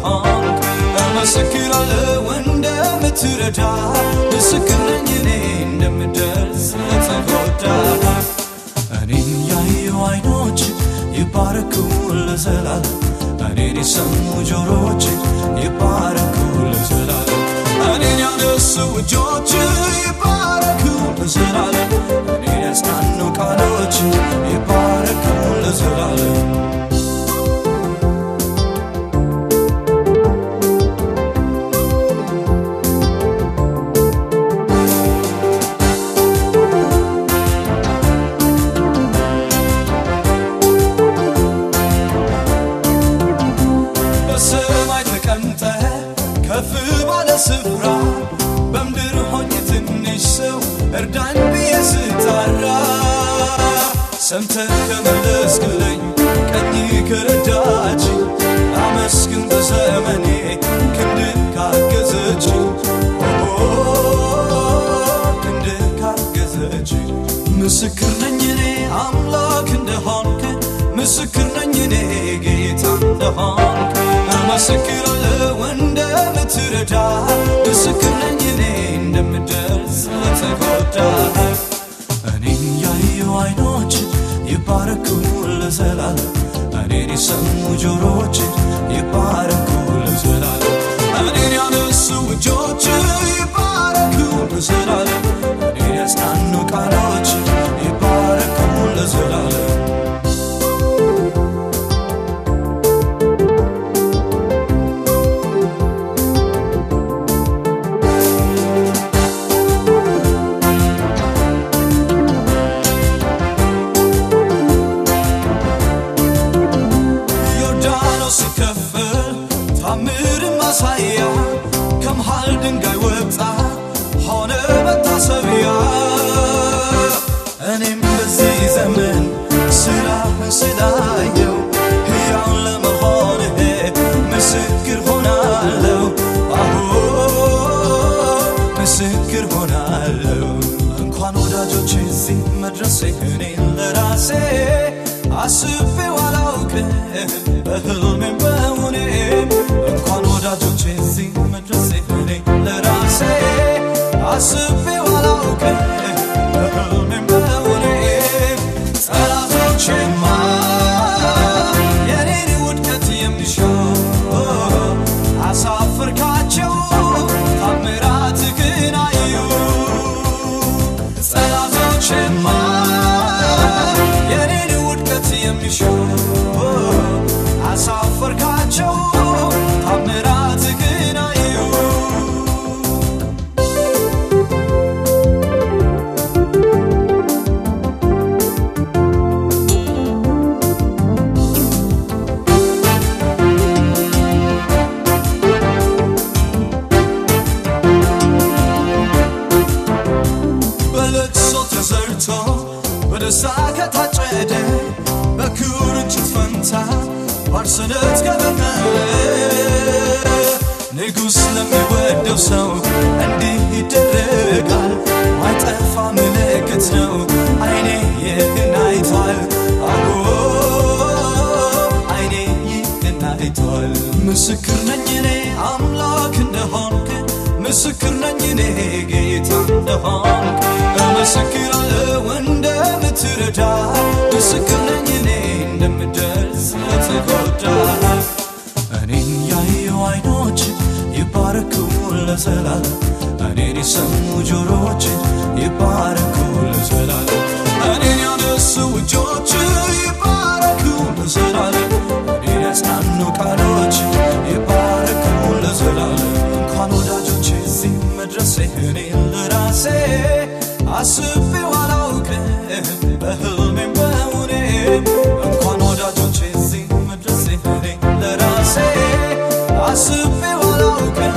እንደሆንክ እመሰክራለሁ እንደምትረዳ ምስክር ነኝ እኔ እንደምደርስ ለተጎዳ እኔን ያዩ አይኖች ይባረኩ ለዘላለም እኔን የሰሙ ጆሮች ይባረኩ ለዘላለም እኔን ያነሱ እጆች ይባረኩ ለዘላለም ተቀምጠ ከፍ ባለ ስፍራ በምድር ሆኜ ትንሽ ሰው እርዳኝ ብዬ ስጣራ ሰምተ ከመለስክልኝ ቀኝ ከረዳች አመስግን በዘመኔ ክንድ ካገዘች። ክንድ ካገዘች። ምስክር ነኝ እኔ አምላክ እንደሆንክ። ምስክር ነኝ እኔ ጌታ እንደሆንክ እመሰክራለሁ እንደምትረዳ ምስክር ነኝ እኔ እንደምደርስ ለተጎዳ እኔን ያዩ አይኖች ይባረኩ ለዘላለም እኔን የሰሙ ጆሮች እኔን ለራሴ አስቤው አላውቅም በህልሜም በውኔም እንኳን ወዳጆች እዚህ መድረሴ እኔን ለራሴ አስቤው አላውቅም በህልሜም አሳፈርካቸው ታምራትህን አዩ። በለቅሶ ተዘርቶ በደስታ ከታጨደ በኩርንችት ፈንታ ባርሰነት ከበቀለ ንጉሥ ለሚወደው ሰው እንዲህ ይደረጋል። ማይጠፋ ምልክት ነው አይኔ ይህን አይቷል። አዎ አይኔ ይህን አይቷል። ምስክር ነኝ እኔ አምላክ እንደሆንክ ምስክር ነኝ እኔ ጌታ እንደሆንክ እመሰክራለሁ እንደምትረዳ ለዘላለም እኔን የሰሙ ጆሮች ይባረኩ ለዘላለም። እኔን ያነሱ እጆች ይባረኩ ለዘላለም። እኔን ያጽናኑ ቃሎች ይባረኩ ለዘላለም። እንኳን ወዳጆች እዚህ መድረሴ እኔን ለራሴ አስቤው አላውቅም በህልሜም በውኔም እንኳን ወዳጆች እዚህ መድረሴ እኔን ለራሴ አስቤው አላውቅም